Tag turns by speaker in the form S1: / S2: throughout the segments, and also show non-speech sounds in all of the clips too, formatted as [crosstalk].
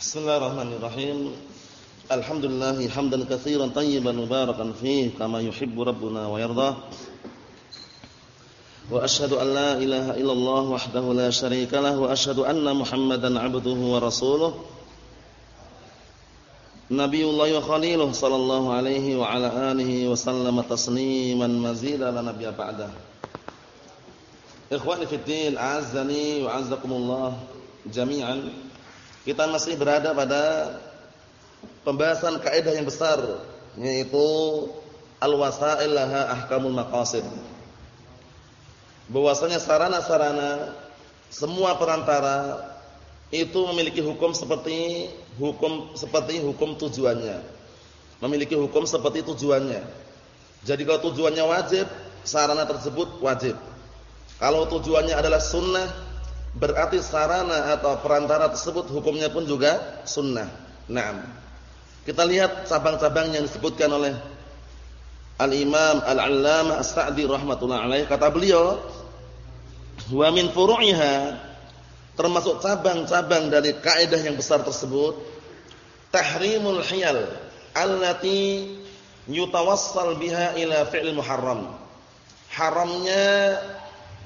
S1: Bismillahirrahmanirrahim. Alhamdulillah hamdan katsiran tayyiban mubarakan fihi kama yuhibbu rabbuna wa yarda. Wa asyhadu an la ilaha illallah wahdahu la syarika lah wa asyhadu anna Muhammadan 'abduhu wa rasuluh. Nabiullah wa khaliluh sallallahu alaihi wa ala alihi wa sallama tasliman mazida la nabiyya ba'da. Ikhwani fid din, a'azzani wa 'azzakumullah jami'an. Kita masih berada pada pembahasan kaidah yang besar yaitu al-wasail laha ahkamul maqasid. Bahwasanya sarana-sarana semua perantara itu memiliki hukum seperti hukum seperti hukum tujuannya. Memiliki hukum seperti tujuannya. Jadi kalau tujuannya wajib, sarana tersebut wajib. Kalau tujuannya adalah sunnah, berarti sarana atau perantara tersebut hukumnya pun juga sunnah. Naam. Kita lihat cabang-cabang yang disebutkan oleh Al-Imam Al-Allamah As-Sa'di rahmatullah alaih kata beliau wa min furu'iha termasuk cabang-cabang dari kaidah yang besar tersebut tahrimul hiyal allati yutawassal biha ila fi'l muharram haramnya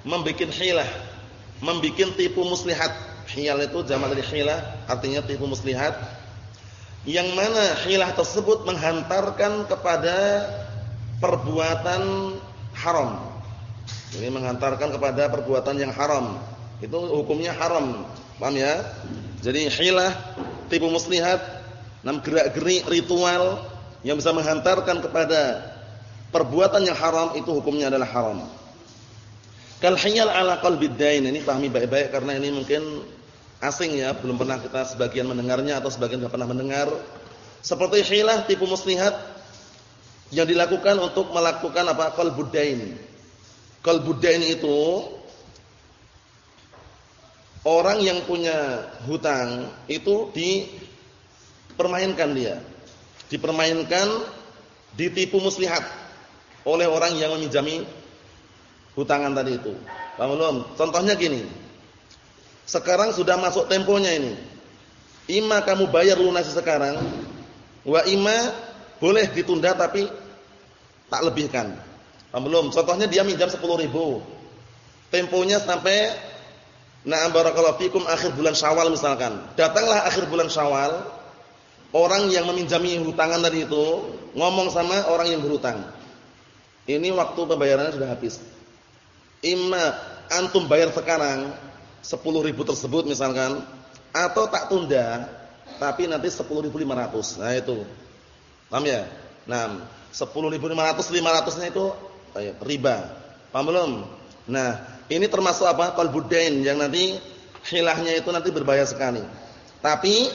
S1: membikin hilah membikin tipu muslihat. Hiyal itu jamak dari hilah, artinya tipu muslihat. Yang mana hilah tersebut menghantarkan kepada perbuatan haram. Ini menghantarkan kepada perbuatan yang haram. Itu hukumnya haram. Paham ya? Jadi hilah, tipu muslihat, enam gerak-gerik ritual yang bisa menghantarkan kepada perbuatan yang haram itu hukumnya adalah haram. Kal hiyal ala qalbid dain ini pahami baik-baik karena ini mungkin asing ya, belum pernah kita sebagian mendengarnya atau sebagian tidak pernah mendengar. Seperti hilah tipu muslihat yang dilakukan untuk melakukan apa? qalbud dain. Qalbud dain itu orang yang punya hutang itu dipermainkan dia. Dipermainkan, ditipu muslihat oleh orang yang meminjami hutangan tadi itu. Paham belum? Contohnya gini. Sekarang sudah masuk temponya ini. Ima kamu bayar lunasi sekarang, wa ima boleh ditunda tapi tak lebihkan. Paham belum? Contohnya dia minjam 10 ribu. Temponya sampai na'am barakallahu fikum akhir bulan Syawal misalkan. Datanglah akhir bulan Syawal, orang yang meminjami hutangan tadi itu ngomong sama orang yang berhutang. Ini waktu pembayarannya sudah habis imma antum bayar sekarang 10 ribu tersebut misalkan atau tak tunda tapi nanti 10.500. Nah itu. Paham ya? Nah, 10.500 500-nya itu eh, riba. Paham belum? Nah, ini termasuk apa? Qalbudain yang nanti hilahnya itu nanti berbahaya sekali. Tapi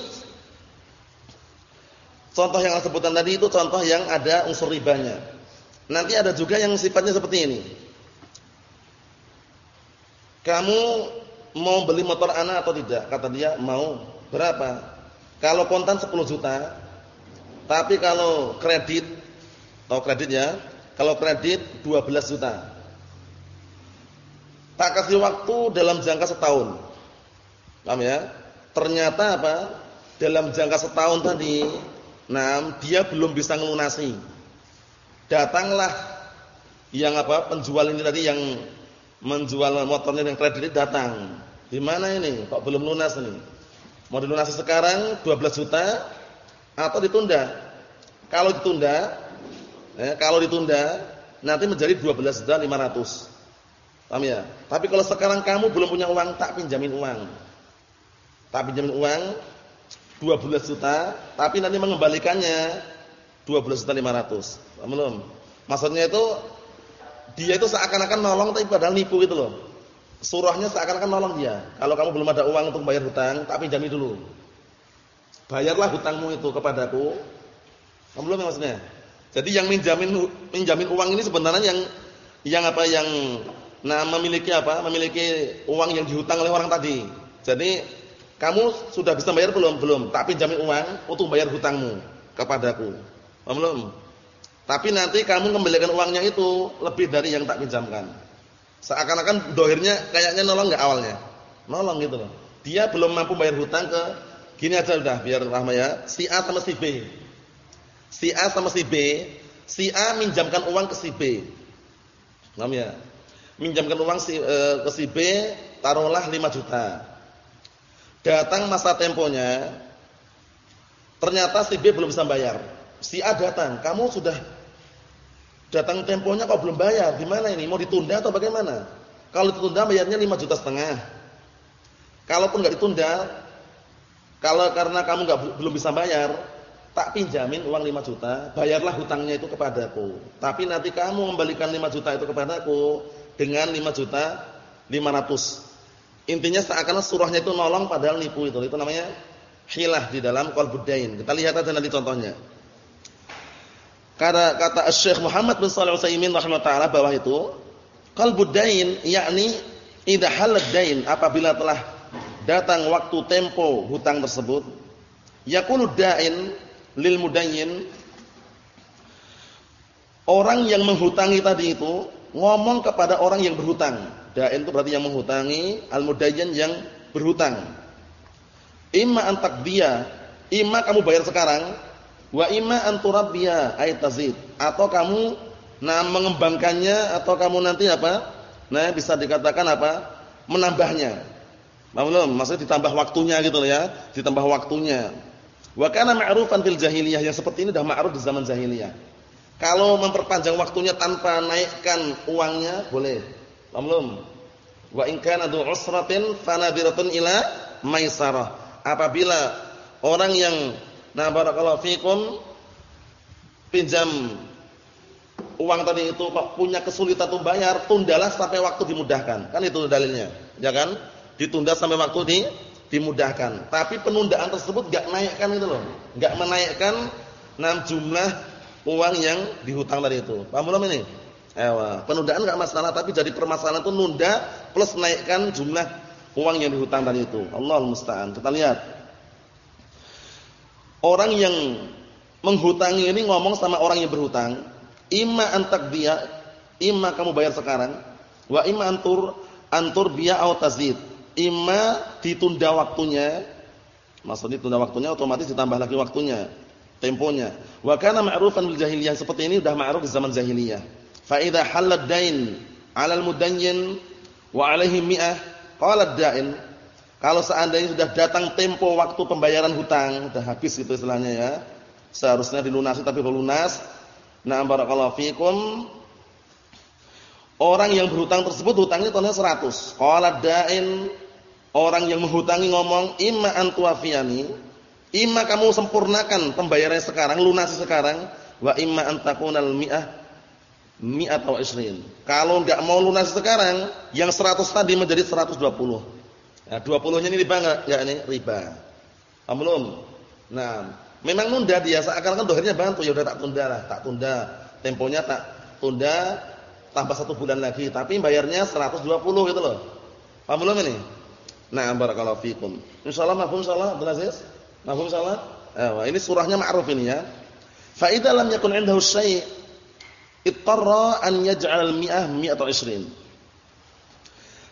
S1: contoh yang sebutan tadi itu contoh yang ada unsur ribanya. Nanti ada juga yang sifatnya seperti ini kamu mau beli motor anak atau tidak? Kata dia, mau. Berapa? Kalau kontan 10 juta. Tapi kalau kredit, tahu kredit ya? Kalau kredit 12 juta. Tak kasih waktu dalam jangka setahun. Paham ya? Ternyata apa? Dalam jangka setahun tadi, nah dia belum bisa ngelunasi. Datanglah yang apa? Penjual ini tadi yang menjual motornya dengan kredit datang. Di mana ini? Kok belum lunas ini? Mau dilunasi sekarang 12 juta atau ditunda? Kalau ditunda, eh, kalau ditunda nanti menjadi 12 juta 500. Paham ya? Tapi kalau sekarang kamu belum punya uang, tak pinjamin uang. Tak pinjamin uang 12 juta, tapi nanti mengembalikannya 12 juta 500. Paham belum? Maksudnya itu dia itu seakan-akan nolong tapi padahal nipu gitu loh. Surahnya seakan-akan nolong dia. Kalau kamu belum ada uang untuk bayar hutang, tak pinjami dulu. Bayarlah hutangmu itu kepadaku. Kamu belum maksudnya? Jadi yang minjamin minjamin uang ini sebenarnya yang yang apa yang nah memiliki apa? Memiliki uang yang dihutang oleh orang tadi. Jadi kamu sudah bisa bayar belum? Belum. Tak pinjamin uang untuk bayar hutangmu kepadaku. Kamu belum? Tapi nanti kamu kembalikan uangnya itu lebih dari yang tak pinjamkan. Seakan-akan dohirnya kayaknya nolong nggak awalnya. Nolong gitu loh. Dia belum mampu bayar hutang ke Gini aja udah biar rahma ya. Si A sama si B. Si A sama si B, si A minjamkan uang ke si B. Paham ya? Minjamkan uang si, e, ke si B, taruhlah 5 juta. Datang masa temponya, ternyata si B belum bisa bayar. Si A datang, kamu sudah datang temponya kok belum bayar, gimana ini? Mau ditunda atau bagaimana? Kalau ditunda bayarnya 5 juta setengah. Kalaupun nggak ditunda, kalau karena kamu nggak belum bisa bayar, tak pinjamin uang 5 juta, bayarlah hutangnya itu kepadaku. Tapi nanti kamu membalikan 5 juta itu kepadaku dengan 5 juta 500. Intinya seakan surahnya itu nolong padahal nipu itu. Itu namanya hilah di dalam qalbudain. Kita lihat aja nanti contohnya. Kata kata Syekh Muhammad bin Shalih Al-Utsaimin rahimahullah bawah itu, qalbudain yakni idza halad dain apabila telah datang waktu tempo hutang tersebut, yakunu dain lil mudayyin orang yang menghutangi tadi itu ngomong kepada orang yang berhutang. Dain itu berarti yang menghutangi, al mudayyin yang berhutang. Imma an taqdiya, imma kamu bayar sekarang, wa imma an turabbiya ay tazid, atau kamu nah mengembangkannya atau kamu nanti apa? Nah, bisa dikatakan apa? menambahnya. Paham Maksudnya ditambah waktunya gitu ya, ditambah waktunya. Wa kana ma'rufan fil jahiliyah yang seperti ini sudah ma'ruf di zaman jahiliyah. Kalau memperpanjang waktunya tanpa naikkan uangnya boleh. Paham Wa in kana du usratin fanadiratun ila maisarah. Apabila orang yang nah barakallahu fikum pinjam uang tadi itu kok punya kesulitan untuk bayar, tundalah sampai waktu dimudahkan. Kan itu dalilnya, ya kan? Ditunda sampai waktu di dimudahkan. Tapi penundaan tersebut enggak naikkan itu loh. Enggak menaikkan enam jumlah uang yang dihutang tadi itu. Paham belum ini? Ewa. Penundaan enggak masalah, tapi jadi permasalahan itu nunda plus naikkan jumlah uang yang dihutang tadi itu. Allah musta'an. Kita lihat. Orang yang menghutangi ini ngomong sama orang yang berhutang, imma antak dia, imma kamu bayar sekarang, wa imma antur antur biya au tazid Ima ditunda waktunya, maksudnya ditunda waktunya otomatis ditambah lagi waktunya, temponya. Wa kana ma'rufan bil jahiliyah seperti ini sudah ma'ruf di zaman jahiliyah. Fa idza halad dain 'ala al-mudayyin wa 'alaihi mi'ah qala dain kalau seandainya sudah datang tempo waktu pembayaran hutang, sudah habis gitu istilahnya ya. Seharusnya dilunasi tapi belum lunas. Nah, barakallahu fikum. Orang yang berhutang tersebut hutangnya totalnya 100. Qala dain Orang yang menghutangi ngomong imma antuafiyani, imma kamu sempurnakan pembayarannya sekarang, lunasi sekarang, wa imma antakunal mi'ah mi'at atau isrin. Kalau enggak mau lunasi sekarang, yang 100 tadi menjadi 120. Nah, 20-nya ini riba enggak? Enggak ini riba. Paham belum? Nah, memang nunda dia seakan-akan dohirnya bantu, ya udah tak tunda lah, tak tunda. Temponya tak tunda tambah satu bulan lagi, tapi bayarnya 120 gitu loh. Paham ini? Nah, barakallahu fikum. Insyaallah mafhum insyaallah Abdul Aziz? Mafhum insyaallah? Eh, ini surahnya ma'ruf ini ya. Fa idza lam yakun 'indahu syai' an yaj'al al-mi'ah mi'ata 20.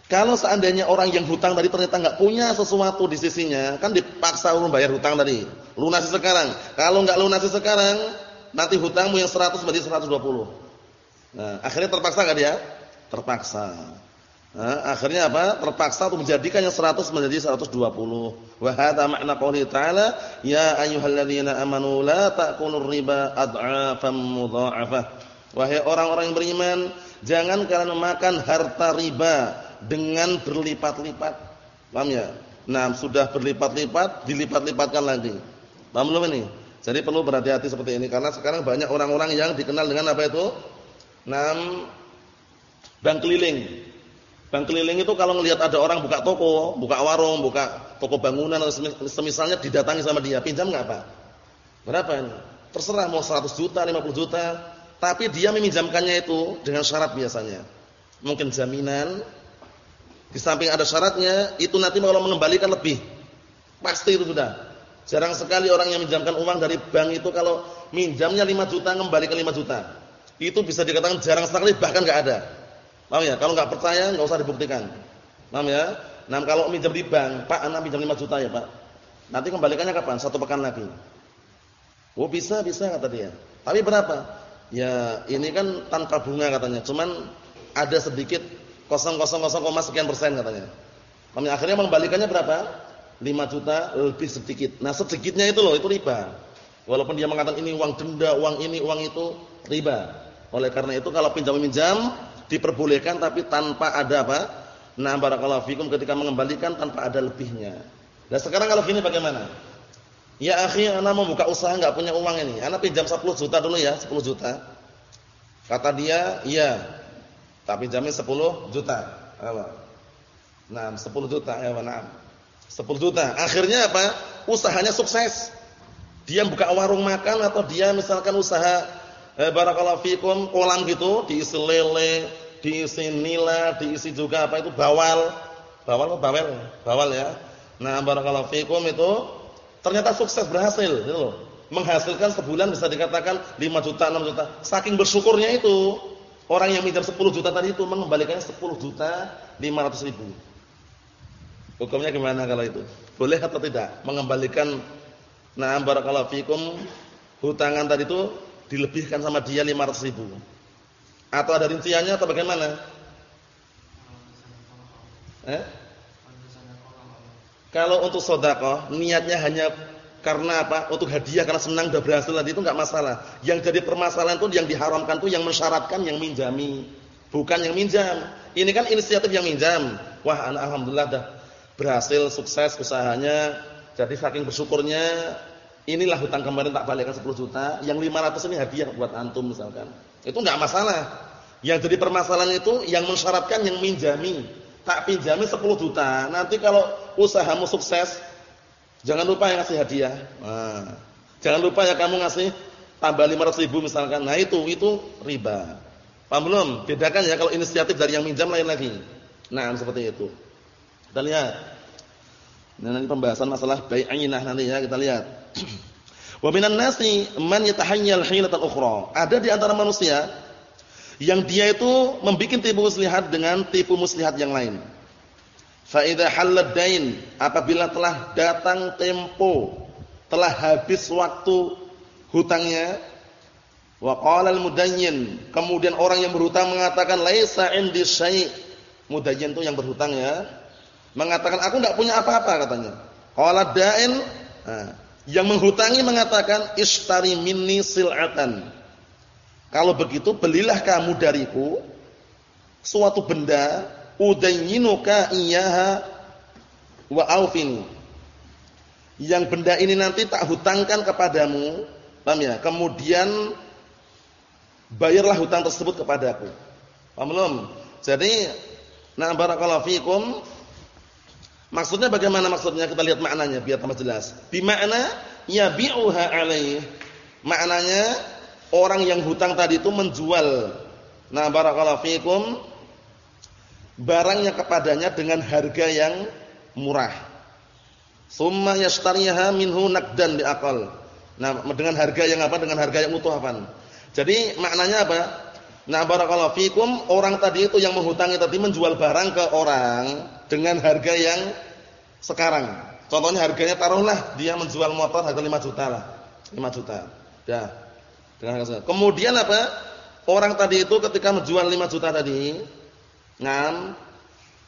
S1: Kalau seandainya orang yang hutang tadi ternyata enggak punya sesuatu di sisinya, kan dipaksa untuk bayar hutang tadi. Lunasi sekarang. Kalau enggak lunasi sekarang, nanti hutangmu yang 100 menjadi 120. Nah, akhirnya terpaksa enggak dia? Terpaksa. Nah, akhirnya apa? Terpaksa untuk menjadikan yang 100 menjadi 120. Wa hadza makna qouli ta'ala, ya ayyuhalladzina amanu la ta'kulur riba ad'afan mudha'afah. Wahai orang-orang yang beriman, jangan kalian memakan harta riba dengan berlipat-lipat. Paham ya? Nah, sudah berlipat-lipat, dilipat-lipatkan lagi. Paham belum ini? Jadi perlu berhati-hati seperti ini karena sekarang banyak orang-orang yang dikenal dengan apa itu? Nam bank keliling. Bank keliling itu kalau ngelihat ada orang buka toko, buka warung, buka toko bangunan atau semisalnya didatangi sama dia, pinjam enggak, Pak? Berapa ini? Terserah mau 100 juta, 50 juta, tapi dia meminjamkannya itu dengan syarat biasanya. Mungkin jaminan di samping ada syaratnya, itu nanti kalau mengembalikan lebih. Pasti itu sudah. Jarang sekali orang yang minjamkan uang dari bank itu kalau minjamnya 5 juta ngembalikan 5 juta. Itu bisa dikatakan jarang sekali bahkan enggak ada. Paham ya? Kalau nggak percaya nggak usah dibuktikan. Paham ya? Nah, kalau minjam di bank, Pak, anak pinjam 5 juta ya, Pak. Nanti kembalikannya kapan? Satu pekan lagi. Oh bisa, bisa kata dia. Tapi berapa? Ya ini kan tanpa bunga katanya. Cuman ada sedikit 0,00 sekian persen katanya. Kami akhirnya mengembalikannya berapa? 5 juta lebih sedikit. Nah sedikitnya itu loh, itu riba. Walaupun dia mengatakan ini uang denda, uang ini, uang itu, riba. Oleh karena itu kalau pinjam-minjam diperbolehkan tapi tanpa ada apa? Nah barakallahu fikum ketika mengembalikan tanpa ada lebihnya. Nah sekarang kalau gini bagaimana? Ya akhi, anak mau buka usaha enggak punya uang ini. Anak pinjam 10 juta dulu ya, 10 juta. Kata dia, iya. Tak pinjamin 10 juta. Nah, 10 juta. Ya, nah. 10 juta. Akhirnya apa? Usahanya sukses. Dia buka warung makan atau dia misalkan usaha eh, barakallahu fikum kolam gitu, diisi lele, diisi nila, diisi juga apa itu bawal. Bawal apa bawel? Bawal ya. Nah, barakallahu fikum itu ternyata sukses berhasil gitu loh. Menghasilkan sebulan bisa dikatakan 5 juta, 6 juta. Saking bersyukurnya itu, orang yang minjam 10 juta tadi itu mengembalikannya 10 juta 500 ribu. Hukumnya gimana kalau itu? Boleh atau tidak? Mengembalikan nah barakallahu fikum hutangan tadi itu dilebihkan sama dia 500 ribu. Atau ada rinciannya atau bagaimana? Eh? Kalau untuk sodako, niatnya hanya karena apa? Untuk hadiah karena senang sudah berhasil tadi itu enggak masalah. Yang jadi permasalahan itu yang diharamkan itu yang mensyaratkan yang minjami, bukan yang minjam. Ini kan inisiatif yang minjam. Wah, alhamdulillah dah berhasil sukses usahanya. Jadi saking bersyukurnya inilah hutang kemarin tak balikkan 10 juta, yang 500 ini hadiah buat antum misalkan. Itu enggak masalah. Yang jadi permasalahan itu yang mensyaratkan yang minjami tak pinjami 10 juta. Nanti kalau usahamu sukses, jangan lupa yang ngasih hadiah. Nah, jangan lupa ya kamu ngasih tambah 500 ribu misalkan. Nah itu, itu riba. Paham belum? Bedakan ya kalau inisiatif dari yang minjam lain lagi. Nah seperti itu. Kita lihat. Nah, nanti pembahasan masalah bai'inah nanti ya kita lihat. [clears throat] Wa minan nasi man yatahayyal hilatan ukhra. Ada di antara manusia yang dia itu membuat tipu muslihat dengan tipu muslihat yang lain. Fa halad dain, apabila telah datang tempo, telah habis waktu hutangnya, wa qala al mudayyin, kemudian orang yang berhutang mengatakan laisa indi syai'. Mudayyin itu yang berhutang ya, mengatakan aku enggak punya apa-apa katanya. Qala dain, nah, yang menghutangi mengatakan ishtari minni sil'atan kalau begitu belilah kamu dariku suatu benda udayyinuka iyyaha wa aufini. Yang benda ini nanti tak hutangkan kepadamu, paham ya? Kemudian bayarlah hutang tersebut kepadaku. Paham belum? Jadi, na barakallahu fikum. Maksudnya bagaimana maksudnya? Kita lihat maknanya biar tambah jelas. Bi makna yabi'uha alaih. Maknanya orang yang hutang tadi itu menjual nah barakallahu fikum barangnya kepadanya dengan harga yang murah. Summa yashtariha minhu naqdan biaqal. Nah, dengan harga yang apa? Dengan harga yang utuh apa? Jadi maknanya apa? Nah, barakallahu fikum, orang tadi itu yang menghutangi tadi menjual barang ke orang dengan harga yang sekarang. Contohnya harganya taruhlah dia menjual motor harga 5 juta lah. 5 juta. Dah. Dengan harga Kemudian apa? Orang tadi itu ketika menjual 5 juta tadi, ngam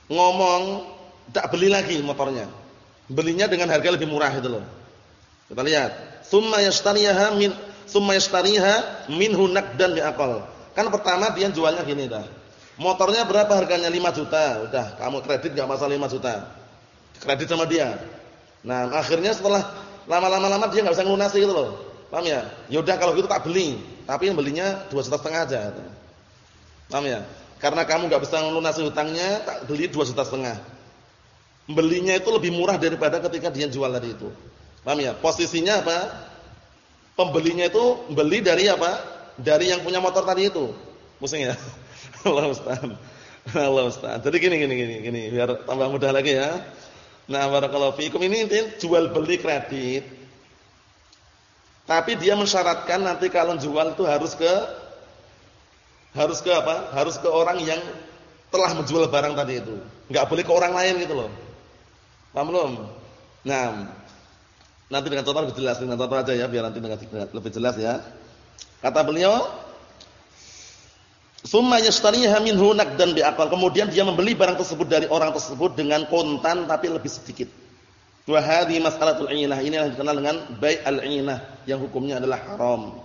S1: ngomong tak beli lagi motornya. Belinya dengan harga lebih murah itu loh. Kita lihat. Summa yashtariha min summa yashtariha minhu naqdan biaqal. Kan pertama dia jualnya gini dah. Motornya berapa harganya? 5 juta. Udah, kamu kredit enggak masalah 5 juta. Kredit sama dia. Nah, akhirnya setelah lama-lama lama dia enggak bisa ngelunasi gitu loh. Paham ya? Yaudah kalau gitu tak beli, tapi belinya dua juta setengah aja. Paham ya? Karena kamu nggak bisa melunasi hutangnya, tak beli dua juta setengah. Belinya itu lebih murah daripada ketika dia jual tadi itu. Paham ya? Posisinya apa? Pembelinya itu beli dari apa? Dari yang punya motor tadi itu. Pusing ya? [laughs] Allah Ustaz. Allah Ustaz. Jadi gini gini gini gini biar tambah mudah lagi ya. Nah, barakallahu fiikum ini jual beli kredit tapi dia mensyaratkan nanti kalau jual itu harus ke harus ke apa? Harus ke orang yang telah menjual barang tadi itu. Enggak boleh ke orang lain gitu loh. Paham belum? Nah, Nanti dengan contoh lebih jelas, dengan contoh aja ya biar nanti dengan lebih jelas ya. Kata beliau, "Tsumma yashtariha minhu naqdan biaqal." Kemudian dia membeli barang tersebut dari orang tersebut dengan kontan tapi lebih sedikit. Wa hadhi mas'alatul 'inah. Ini yang dikenal dengan bai' al-'inah yang hukumnya adalah haram.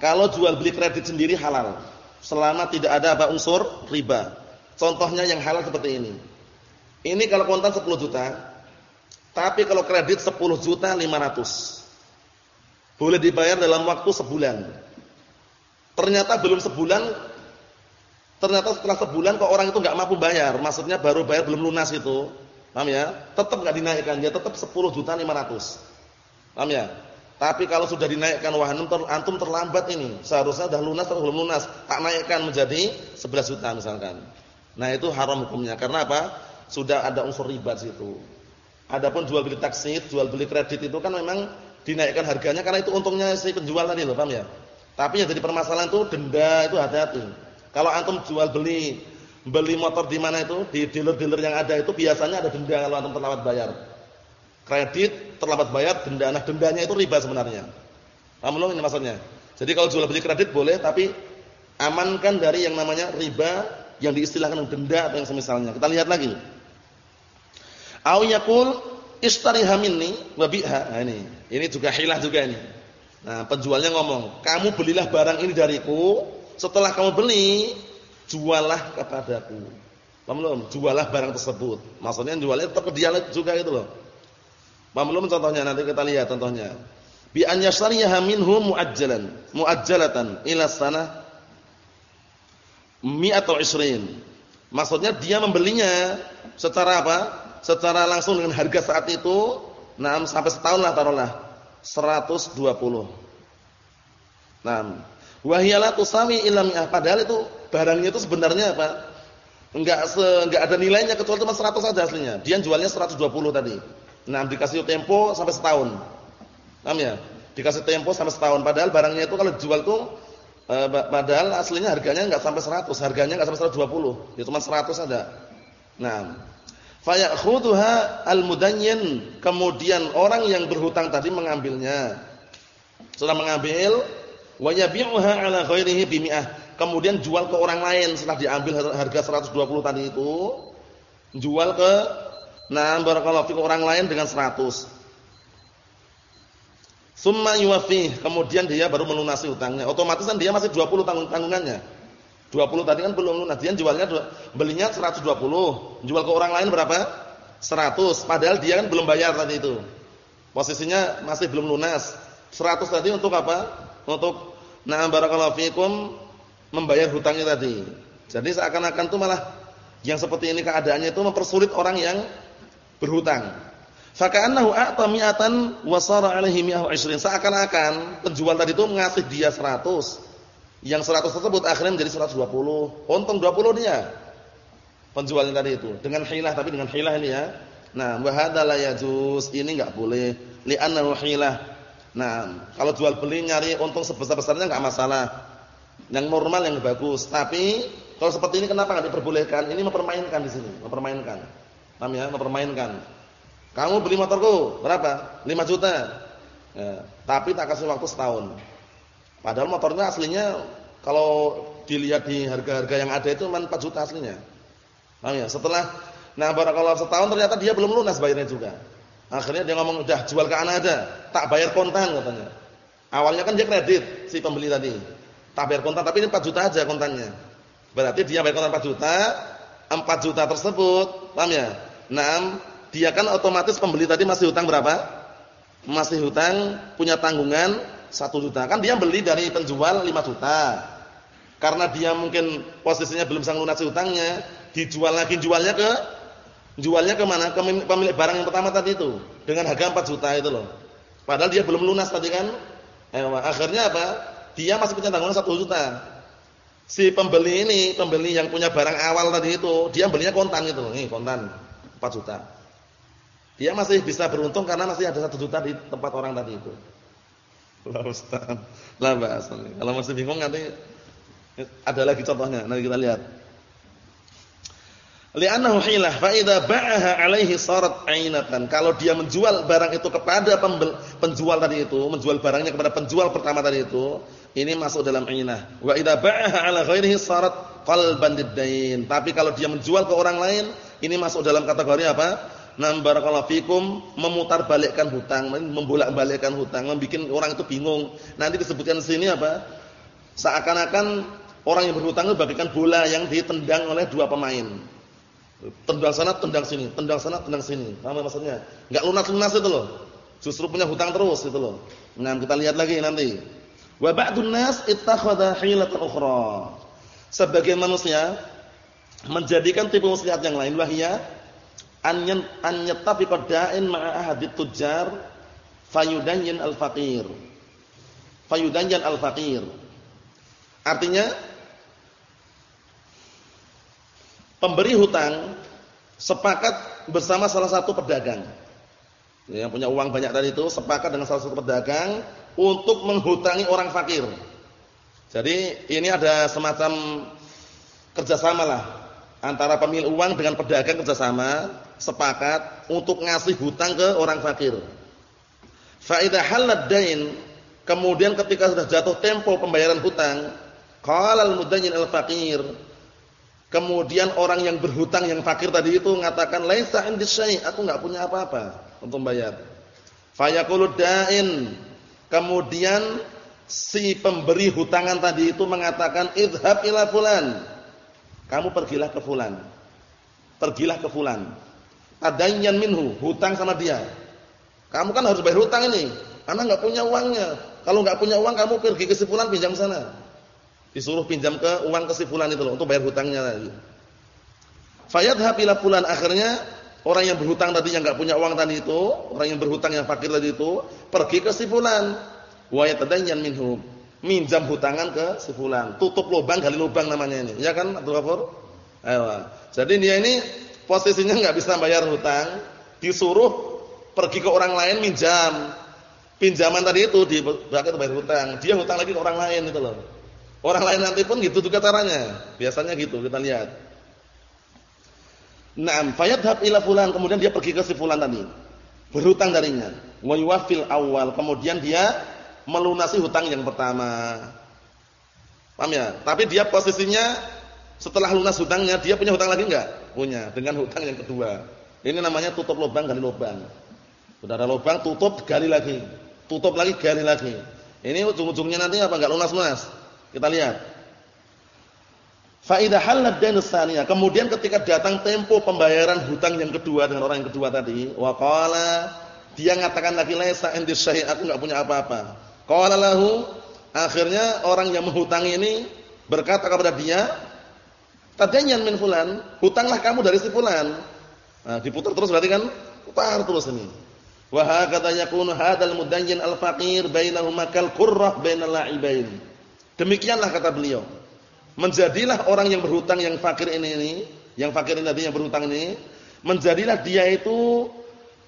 S1: Kalau jual beli kredit sendiri halal selama tidak ada apa unsur riba. Contohnya yang halal seperti ini. Ini kalau kontan 10 juta, tapi kalau kredit 10 juta 500. Boleh dibayar dalam waktu sebulan. Ternyata belum sebulan ternyata setelah sebulan kok orang itu enggak mampu bayar, maksudnya baru bayar belum lunas itu. Paham ya? Tetap enggak dinaikkan, ya tetap 10 juta 500. Paham ya? Tapi kalau sudah dinaikkan wah antum terlambat ini. Seharusnya sudah lunas atau belum lunas, tak naikkan menjadi 11 juta misalkan. Nah, itu haram hukumnya. Karena apa? Sudah ada unsur riba di situ. Adapun jual beli taksit, jual beli kredit itu kan memang dinaikkan harganya karena itu untungnya si penjual tadi loh, paham ya? Tapi yang jadi permasalahan itu denda itu hati-hati. Kalau antum jual beli beli motor di mana itu di dealer-dealer yang ada itu biasanya ada denda kalau antum terlambat bayar. Kredit terlambat bayar denda. Nah, dendanya itu riba sebenarnya. Paham ini maksudnya? Jadi kalau jual beli kredit boleh tapi amankan dari yang namanya riba yang diistilahkan denda atau yang semisalnya. Kita lihat lagi. Au yaqul ishtariha minni wa. Nah ini. Ini juga hilah juga ini. Nah, penjualnya ngomong, "Kamu belilah barang ini dariku, setelah kamu beli, jualah kepadaku." Paham belum? Jualah barang tersebut. Maksudnya jualnya tetap ke dia juga itu loh. Paham belum contohnya? Nanti kita lihat contohnya. Bi an yashtariha minhu muajjalan, muajjalatan ila sana mi'atu isrin. Maksudnya dia membelinya secara apa? secara langsung dengan harga saat itu, nah sampai setahun lah taruhlah 120. Nah, wahiyalah tusami ilamiah padahal itu barangnya itu sebenarnya apa? Enggak se enggak ada nilainya kecuali cuma 100 saja aslinya. Dia jualnya 120 tadi. Nah, dikasih tempo sampai setahun. Paham ya? Dikasih tempo sampai setahun padahal barangnya itu kalau jual tuh eh, padahal aslinya harganya enggak sampai 100, harganya enggak sampai 120. Ya cuma 100 saja. Nah, Fayakhudhuha al-mudayyin, kemudian orang yang berhutang tadi mengambilnya. Setelah mengambil, wa yabi'uha 'ala ghairihi bimi'ah. Kemudian jual ke orang lain setelah diambil harga 120 tadi itu, jual ke nah barakallahu fikum orang lain dengan 100. Summa yuwafih, kemudian dia baru melunasi hutangnya. Otomatis kan dia masih 20 tanggung tanggungannya. 20 tadi kan belum lunas. Dia jualnya belinya 120, jual ke orang lain berapa? 100. Padahal dia kan belum bayar tadi itu. Posisinya masih belum lunas. 100 tadi untuk apa? Untuk na'am barakallahu fikum membayar hutangnya tadi. Jadi seakan-akan tuh malah yang seperti ini keadaannya itu mempersulit orang yang berhutang. Faka'annahu a'ta mi'atan wa sara 'alaihi mi'ah 20. Seakan-akan penjual tadi itu ngasih dia 100 yang 100 tersebut akhirnya menjadi 120. Untung 20 dia. Penjualnya tadi itu. Dengan hilah tapi dengan hilah ini ya. Nah, wa hadza la yajuz. Ini enggak boleh. Li'annahu hilah. Nah, kalau jual beli nyari untung sebesar-besarnya enggak masalah. Yang normal yang bagus. Tapi kalau seperti ini kenapa enggak diperbolehkan? Ini mempermainkan di sini, mempermainkan. Paham ya? Mempermainkan. Kamu beli motorku berapa? 5 juta. Ya, tapi tak kasih waktu setahun. Padahal motornya aslinya kalau dilihat di harga-harga yang ada itu cuma 4 juta aslinya. Paham ya? Setelah nah barakallahu setahun ternyata dia belum lunas bayarnya juga. Akhirnya dia ngomong udah jual ke anak aja, tak bayar kontan katanya. Awalnya kan dia kredit si pembeli tadi. Tak bayar kontan tapi ini 4 juta aja kontannya. Berarti dia bayar kontan 4 juta, 4 juta tersebut, paham ya? Nah, dia kan otomatis pembeli tadi masih hutang berapa? Masih hutang punya tanggungan satu juta. Kan dia beli dari penjual lima juta. Karena dia mungkin posisinya belum sang lunasi hutangnya, dijual lagi jualnya ke jualnya ke mana? Ke pemilik barang yang pertama tadi itu dengan harga empat juta itu loh. Padahal dia belum lunas tadi kan. Eh, akhirnya apa? Dia masih punya tanggungan satu juta. Si pembeli ini, pembeli yang punya barang awal tadi itu, dia belinya kontan itu. Nih, kontan empat juta. Dia masih bisa beruntung karena masih ada satu juta di tempat orang tadi itu. La Ustaz. La ba'as. Kalau masih bingung nanti ada lagi contohnya. Nanti kita lihat. Li'annahu hilah fa idza ba'aha 'alaihi sarat 'ainatan. Kalau dia menjual barang itu kepada penjual tadi itu, menjual barangnya kepada penjual pertama tadi itu, ini masuk dalam 'ainah. Wa idza ba'aha 'ala ghairihi sarat qalban liddain. Tapi kalau dia menjual ke orang lain, ini masuk dalam kategori apa? Nam barakallahu fikum memutarbalikkan hutang, membolak-balikkan hutang, membuat orang itu bingung. Nanti disebutkan sini apa? Seakan-akan orang yang berhutang itu bagikan bola yang ditendang oleh dua pemain. Tendang sana, tendang sini, tendang sana, tendang sini. Paham maksudnya? Enggak lunas-lunas itu loh. Justru punya hutang terus itu loh. Nah, kita lihat lagi nanti. Wa ba'dun nas ittakhadha hilatan ukhra. Sebagian manusia menjadikan tipu muslihat yang lain wahia an an yattafiqa da'in ma'a ahadit tujjar fayudanyin al-faqir. Fayudanyin al-faqir. Artinya pemberi hutang sepakat bersama salah satu pedagang. Yang punya uang banyak tadi itu sepakat dengan salah satu pedagang untuk menghutangi orang fakir. Jadi ini ada semacam kerjasama lah antara pemilik uang dengan pedagang kerjasama sepakat untuk ngasih hutang ke orang fakir. Faidah halad dain kemudian ketika sudah jatuh tempo pembayaran hutang Qala al-mudayyin al-faqir. Kemudian orang yang berhutang yang fakir tadi itu mengatakan laisa indi syai', aku enggak punya apa-apa untuk bayar. Fayaqulu da'in. Kemudian si pemberi hutangan tadi itu mengatakan idhab ila fulan. Kamu pergilah ke fulan. Pergilah ke fulan. Tadayyan minhu, hutang sama dia. Kamu kan harus bayar hutang ini. Karena enggak punya uangnya. Kalau enggak punya uang kamu pergi ke si fulan pinjam sana. Disuruh pinjam ke uang ke si fulan itu loh untuk bayar hutangnya tadi. Fayadhhab ila fulan akhirnya orang yang berhutang tadi yang enggak punya uang tadi itu, orang yang berhutang yang fakir tadi itu pergi ke si fulan. Wa yatadayyan minhu. Minjam hutangan ke si fulan. Tutup lubang gali lubang namanya ini. Ya kan Abdul Ghafur? Ayo. Jadi dia ini posisinya enggak bisa bayar hutang, disuruh pergi ke orang lain minjam. Pinjaman tadi itu dipakai untuk bayar hutang. Dia hutang lagi ke orang lain itu loh. Orang lain nanti pun gitu juga caranya. Biasanya gitu, kita lihat. Naam, fayadhab ila fulan, kemudian dia pergi ke si fulan tadi. Berhutang darinya. Wa yuwafil awal, kemudian dia melunasi hutang yang pertama. Paham ya? Tapi dia posisinya setelah lunas hutangnya, dia punya hutang lagi enggak? Punya, dengan hutang yang kedua. Ini namanya tutup lubang gali lubang. Sudah ada lubang, tutup gali lagi. Tutup lagi gali lagi. Ini ujung-ujungnya nanti apa enggak lunas-lunas? Kita lihat. Faidah halad dan Kemudian ketika datang tempo pembayaran hutang yang kedua dengan orang yang kedua tadi, waqala dia mengatakan lagi laisa indi syai' aku enggak punya apa-apa. Qala lahu akhirnya orang yang menghutangi ini berkata kepada dia, "Tadayyan min fulan, hutanglah kamu dari si fulan." Nah, diputar terus berarti kan putar terus ini. Wa hakadha yakunu hadzal mudayyin al-faqir bainahuma kal qurrah bainal la'ibain. Demikianlah kata beliau. Menjadilah orang yang berhutang yang fakir ini ini, yang fakir ini tadi yang berhutang ini, menjadilah dia itu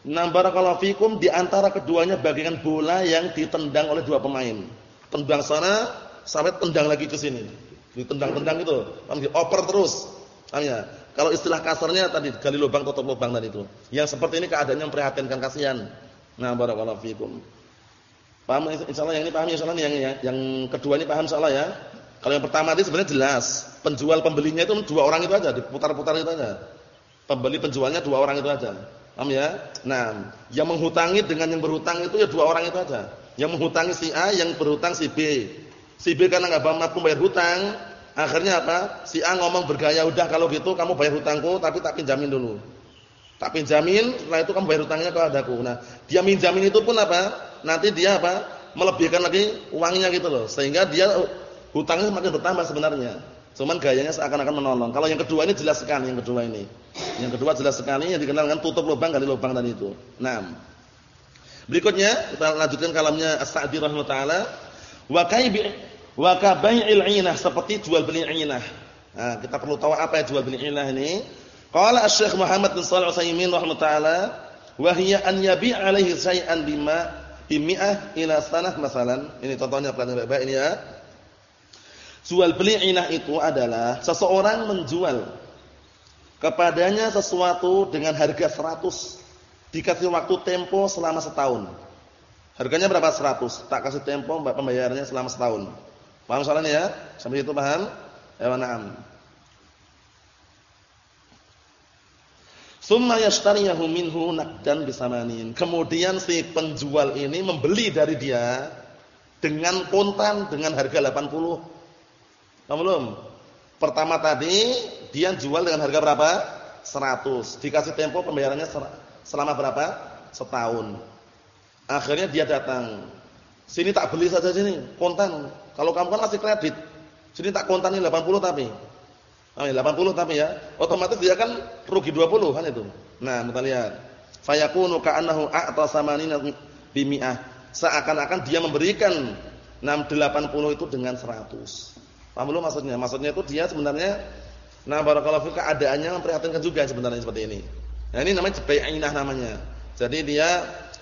S1: nambarakallahu fikum di antara keduanya bagaikan bola yang ditendang oleh dua pemain. Tendang sana sampai tendang lagi ke sini. Ditendang-tendang itu, paham Oper terus. Paham ya? Kalau istilah kasarnya tadi gali lubang tutup lubang tadi itu. Yang seperti ini keadaannya memprihatinkan kasihan. Nah, barakallahu fikum. Paham insyaallah yang ini paham insyaallah yang yang, yang kedua ini paham insyaallah ya. Kalau yang pertama tadi sebenarnya jelas, penjual pembelinya itu dua orang itu aja, diputar-putar itu aja. Pembeli penjualnya dua orang itu aja. Paham ya? Nah, yang menghutangi dengan yang berhutang itu ya dua orang itu aja. Yang menghutangi si A, yang berhutang si B. Si B karena enggak mampu bayar hutang, akhirnya apa? Si A ngomong bergaya, "Udah kalau gitu kamu bayar hutangku tapi tak pinjamin dulu." Tak pinjamin, setelah itu kamu bayar hutangnya kepadaku. Nah, dia minjamin itu pun apa? nanti dia apa? melebihkan lagi uangnya gitu loh. Sehingga dia hutangnya semakin bertambah sebenarnya. Cuman gayanya seakan-akan menolong. Kalau yang kedua ini jelas sekali yang kedua ini. Yang kedua jelas sekali yang dikenal dengan tutup lubang gali lubang tadi itu. Nah. Berikutnya kita lanjutkan kalamnya As-Sa'di rahimahullah taala wa kaibi wa kabai'il 'inah seperti jual beli 'inah. Nah, kita perlu tahu apa ya jual beli 'inah ini. Qala Asy-Syaikh Muhammad bin Shalih Al-Utsaimin rahimahullah taala wa hiya an yabi' 'alaihi syai'an bima bimi'ah ila sanah masalan. Ini contohnya pelajaran baik-baik ini ya. Jual beli inah itu adalah seseorang menjual kepadanya sesuatu dengan harga 100 dikasih waktu tempo selama setahun. Harganya berapa? 100 tak kasih tempo pembayarannya selama setahun. Paham soalnya ya? Sampai itu paham? Ya na'am. Summa yashtariyahu minhu naqdan bisamanin. Kemudian si penjual ini membeli dari dia dengan kontan dengan harga 80. Paham belum? Pertama tadi dia jual dengan harga berapa? 100. Dikasih tempo pembayarannya selama berapa? Setahun. Akhirnya dia datang. Sini tak beli saja sini, kontan. Kalau kamu kan masih kredit. Sini tak kontanin 80 tapi. Oh, 80 ya, tapi ya, otomatis dia kan rugi 20 kan itu. Nah, kita lihat. Fayakunu ka'annahu a'ta samanina bimi'ah. Seakan-akan dia memberikan 680 itu dengan 100. Paham belum maksudnya? Maksudnya itu dia sebenarnya nah barakallahu fi keadaannya memprihatinkan juga sebenarnya seperti ini. Nah, ini namanya bai'inah namanya. Jadi dia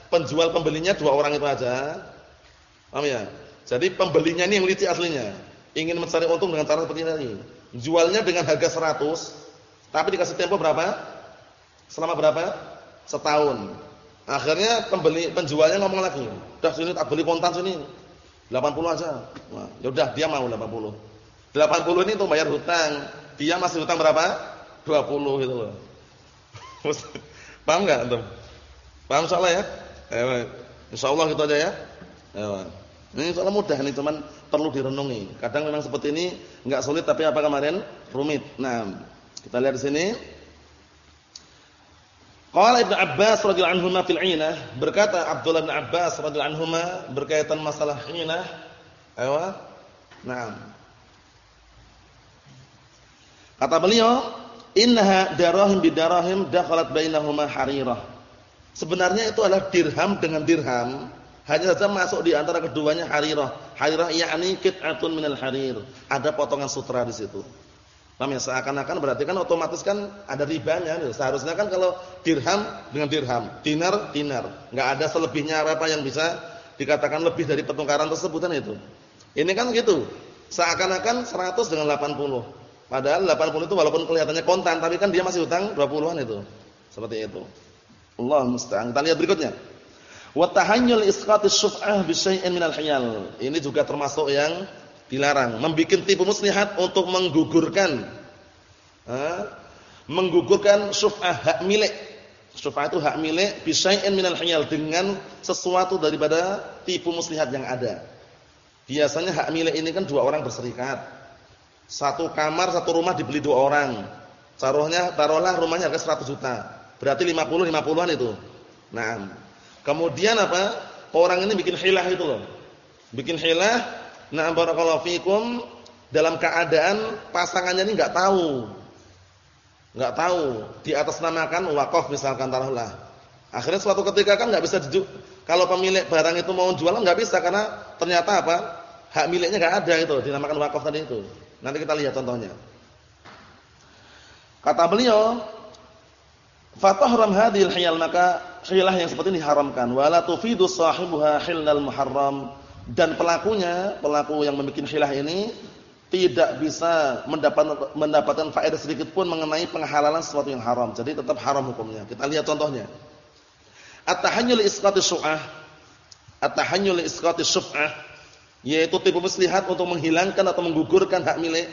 S1: penjual pembelinya dua orang itu aja. Paham ya? Jadi pembelinya ini yang licik aslinya. Ingin mencari untung dengan cara seperti ini. Jualnya dengan harga 100, tapi dikasih tempo berapa? Selama berapa? Setahun. Akhirnya pembeli penjualnya ngomong lagi, "Udah sini tak beli kontan sini. 80 aja." Nah, ya udah dia mau 80. 80 ini untuk bayar hutang. Dia masih hutang berapa? 20 gitu loh. Paham enggak antum? Paham salah ya? Eh, insyaallah gitu aja ya. Ini soal mudah nih cuman perlu direnungi. Kadang memang seperti ini enggak sulit tapi apa kemarin rumit. Nah, kita lihat di sini. Qala Ibnu Abbas radhiyallahu anhu fil 'inah, berkata Abdullah bin Abbas radhiyallahu anhu berkaitan masalah 'inah. Ayo. Naam. Kata beliau, "Innaha darahim bidarahim dakhalat bainahuma harirah." Sebenarnya itu adalah dirham dengan dirham hanya saja masuk di antara keduanya harirah. Harirah yakni qit'atun minal harir. Ada potongan sutra di situ. Paham ya? Seakan-akan berarti kan otomatis kan ada ribanya. Seharusnya kan kalau dirham dengan dirham, dinar dinar. Enggak ada selebihnya apa yang bisa dikatakan lebih dari pertukaran tersebut kan itu. Ini kan gitu. Seakan-akan 100 dengan 80. Padahal 80 itu walaupun kelihatannya kontan tapi kan dia masih hutang 20-an itu. Seperti itu. Allah musta'an. Kita lihat berikutnya. Wa tahanyul isqatis syuf'ah bi syai'in minal hiyal. Ini juga termasuk yang dilarang, membikin tipu muslihat untuk menggugurkan menggugurkan syuf'ah hak milik. Syuf'ah itu hak milik bi syai'in minal hiyal dengan sesuatu daripada tipu muslihat yang ada. Biasanya hak milik ini kan dua orang berserikat. Satu kamar, satu rumah dibeli dua orang. Taruhnya taruhlah rumahnya harga 100 juta. Berarti 50 50-an itu. Nah, Kemudian apa? Orang ini bikin hilah itu loh. Bikin hilah, nah barakallahu fikum dalam keadaan pasangannya ini enggak tahu. Enggak tahu, di atas namakan wakaf misalkan taruhlah. Akhirnya suatu ketika kan enggak bisa dijuk. Kalau pemilik barang itu mau jualan enggak bisa karena ternyata apa? Hak miliknya enggak ada itu, dinamakan wakaf tadi itu. Nanti kita lihat contohnya. Kata beliau, Fatahram hadhil hiyal maka khilah yang seperti ini diharamkan. Wala tufidu sahibuha hilal muharram dan pelakunya, pelaku yang membuat khilah ini tidak bisa mendapat mendapatkan faedah sedikit pun mengenai penghalalan sesuatu yang haram. Jadi tetap haram hukumnya. Kita lihat contohnya. At-tahannul isqati syu'ah. At-tahannul isqati syu'ah yaitu tipu muslihat untuk menghilangkan atau menggugurkan hak milik.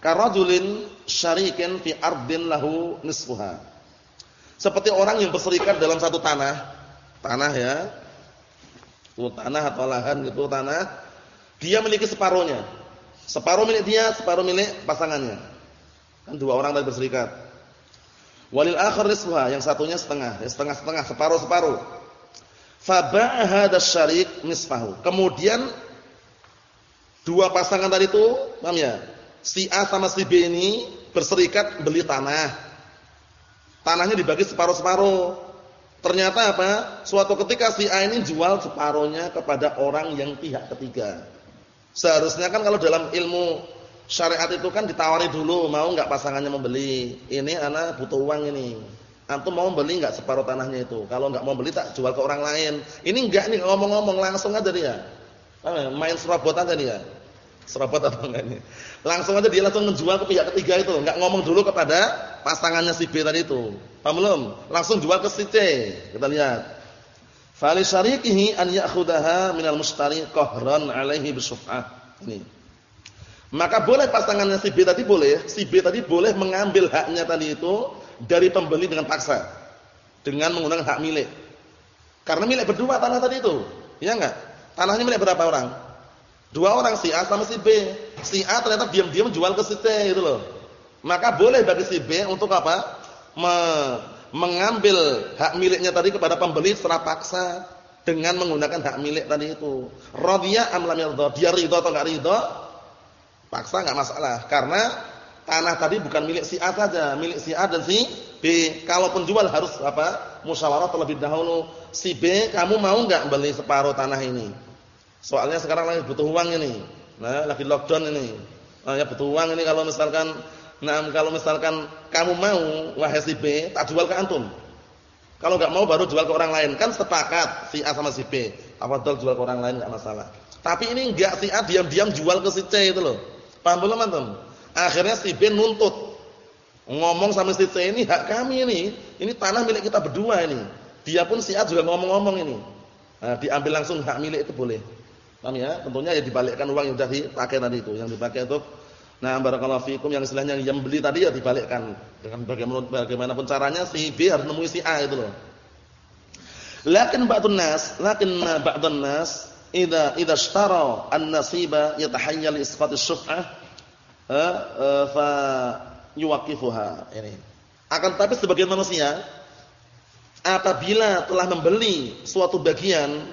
S1: Karajulin syarikin fi ardin lahu nisfuha. Seperti orang yang berserikat dalam satu tanah, tanah ya, itu tanah atau lahan itu tanah, dia memiliki separuhnya, separuh milik dia, separuh milik pasangannya, kan dua orang tadi berserikat. Walil akhir nisfuha, yang satunya setengah, ya setengah setengah, separuh separuh. Faba'a syarik nisfahu. Kemudian dua pasangan tadi itu, paham ya? Si A sama si B ini berserikat beli tanah Tanahnya dibagi separuh-separuh. Ternyata apa? Suatu ketika si A ini jual separuhnya kepada orang yang pihak ketiga. Seharusnya kan kalau dalam ilmu syariat itu kan ditawari dulu, mau enggak pasangannya membeli. Ini anak butuh uang ini. Antum mau beli enggak separuh tanahnya itu? Kalau enggak mau beli tak jual ke orang lain. Ini enggak nih ngomong-ngomong langsung aja dia. Main serabotan tadi ya. Serobot atau enggak ini? Langsung aja dia langsung menjual ke pihak ketiga itu, enggak ngomong dulu kepada pasangannya si B tadi itu. Paham belum? Langsung jual ke si C. Kita lihat. Fali syarikihi an ya'khudaha minal mushtari qahran 'alaihi bisyuf'ah. Ini. Maka boleh pasangannya si B tadi boleh, si B tadi boleh mengambil haknya tadi itu dari pembeli dengan paksa. Dengan menggunakan hak milik. Karena milik berdua tanah tadi itu. Iya enggak? Tanahnya milik berapa orang? Dua orang si A sama si B. Si A ternyata diam-diam jual ke si C itu loh. Maka boleh bagi si B untuk apa? Me mengambil hak miliknya tadi kepada pembeli secara paksa dengan menggunakan hak milik tadi itu. Radhiya am lam Dia ridha atau enggak ridha? Paksa enggak masalah karena tanah tadi bukan milik si A saja, milik si A dan si B. Kalaupun jual harus apa? musyawarah terlebih dahulu. Si B, kamu mau enggak beli separuh tanah ini? Soalnya sekarang lagi butuh uang ini. Nah, lagi lockdown ini. Nah, ya butuh uang ini kalau misalkan Nah, kalau misalkan kamu mau, wahai si B, tak jual ke antum. Kalau enggak mau baru jual ke orang lain. Kan sepakat si A sama si B. Apa jual ke orang lain enggak masalah. Tapi ini enggak si A diam-diam jual ke si C itu loh. Paham belum antum? Akhirnya si B nuntut. Ngomong sama si C ini hak kami ini. Ini tanah milik kita berdua ini. Dia pun si A juga ngomong-ngomong ini. Nah, diambil langsung hak milik itu boleh. Paham ya? Tentunya ya dibalikkan uang yang sudah dipakai tadi itu, yang dipakai untuk Nah, barakallahu fikum yang istilahnya yang beli tadi ya dibalikkan dengan bagaimana bagaimanapun caranya si B harus nemui si A itu loh. Lakin ba'dun nas, lakin ba'dun nas idza idza ishtara an-nasiba yatahayyal isqat asy-syuf'ah fa yuwaqifuha ini. Akan tapi sebagian manusia apabila telah membeli suatu bagian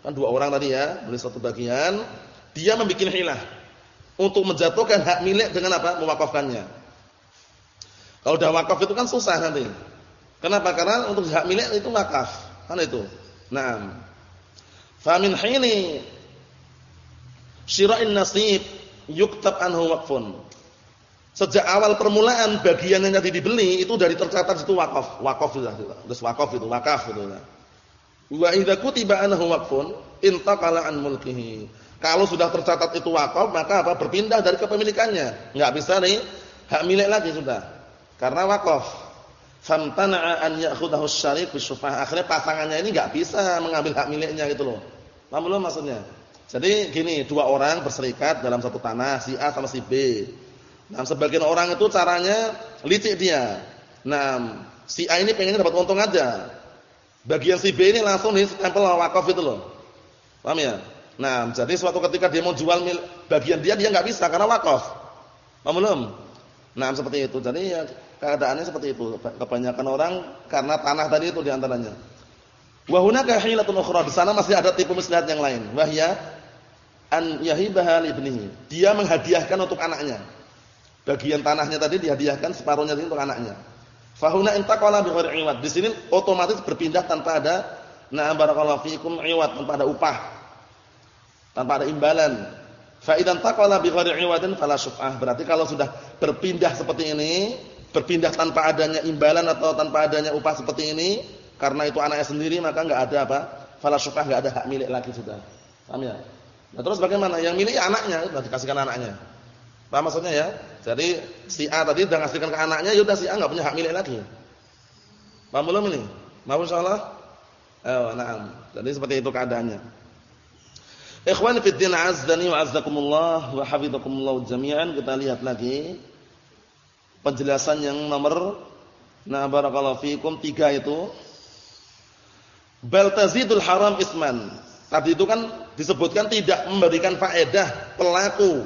S1: kan dua orang tadi ya, beli suatu bagian, dia membuat hilah untuk menjatuhkan hak milik dengan apa? Mewakafkannya. Kalau sudah wakaf itu kan susah nanti. Kenapa? Karena untuk hak milik itu wakaf. Kan itu. Naam. Famin hini syira'in nasib yuktab anhu waqfun. Sejak awal permulaan bagian yang tadi dibeli itu dari tercatat itu wakaf. Wakaf sudah. Terus wakaf itu, wakaf itu. Wa idza kutiba anhu waqfun intaqala an mulkihi. Kalau sudah tercatat itu wakaf, maka apa? Berpindah dari kepemilikannya. Enggak bisa nih hak milik lagi sudah. Karena wakaf. Famtana'a an ya'khudahu asy-syarif bisyufah. Akhirnya pasangannya ini enggak bisa mengambil hak miliknya gitu loh. Paham belum maksudnya? Jadi gini, dua orang berserikat dalam satu tanah, si A sama si B. Nah, sebagian orang itu caranya licik dia. Nah, si A ini pengennya dapat untung aja. Bagian si B ini langsung nih stempel wakaf itu loh. Paham ya? Nah, jadi suatu ketika dia mau jual bagian dia dia nggak bisa karena wakaf. Paham belum? Nah, seperti itu. Jadi ya keadaannya seperti itu. Kebanyakan orang karena tanah tadi itu di antaranya. Wa hunaka hilatun ukhra. Di sana masih ada tipu muslihat yang lain. Wahya an yahibaha li ibnihi. Dia menghadiahkan untuk anaknya. Bagian tanahnya tadi dihadiahkan separuhnya untuk anaknya. Fahuna intaqala bi ghairi. Di sini otomatis berpindah tanpa ada na'am barakallahu fikum iwad, tanpa ada upah tanpa ada imbalan. Fa idan taqala bi ghairi. Berarti kalau sudah berpindah seperti ini, berpindah tanpa adanya imbalan atau tanpa adanya upah seperti ini, karena itu anaknya sendiri maka enggak ada apa? Fala syuf'ah enggak ada hak milik lagi sudah. Paham ya? Nah, terus bagaimana? Yang milik anaknya, sudah dikasihkan anaknya. Paham maksudnya ya? Jadi si A tadi sudah ngasihkan ke anaknya, ya udah si A enggak punya hak milik lagi. Paham belum ini? Mau insyaallah? Eh, na'am. Jadi seperti itu keadaannya. Ikhwan fi din azdani wa azzakumullah wa hafizakumullah jami'an. Kita lihat lagi penjelasan yang nomor nah barakallahu fikum tiga itu bal tazidul haram isman. Tadi itu kan disebutkan tidak memberikan faedah pelaku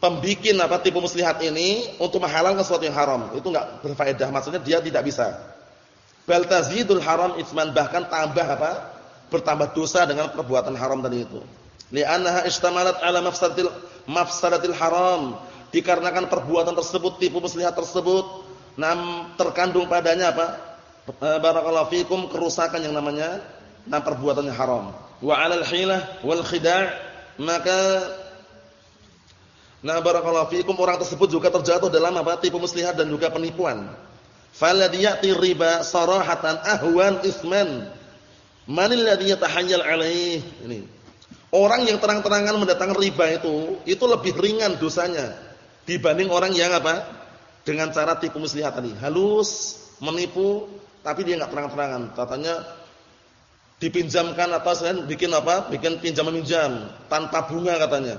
S1: pembikin apa tipu muslihat ini untuk menghalalkan sesuatu yang haram. Itu enggak berfaedah, maksudnya dia tidak bisa. Bal tazidul haram isman bahkan tambah apa? bertambah dosa dengan perbuatan haram tadi itu. Li'annaha istamalat ala mafsadatil mafsadatil haram. Dikarenakan perbuatan tersebut tipu muslihat tersebut nam terkandung padanya apa? E, barakallahu fikum kerusakan yang namanya nam perbuatannya haram. Wa 'alal hilah wal khida' maka Nah barakallahu fikum orang tersebut juga terjatuh dalam apa? tipu muslihat dan juga penipuan. Faladiyati riba sarahatan ahwan isman Manil ladzi yatahayyal alaih? Ini. Orang yang terang-terangan mendatangkan riba itu, itu lebih ringan dosanya dibanding orang yang apa? Dengan cara tipu muslihat tadi, halus, menipu, tapi dia nggak terang-terangan. Katanya dipinjamkan atau selain bikin apa? Bikin pinjam meminjam tanpa bunga katanya.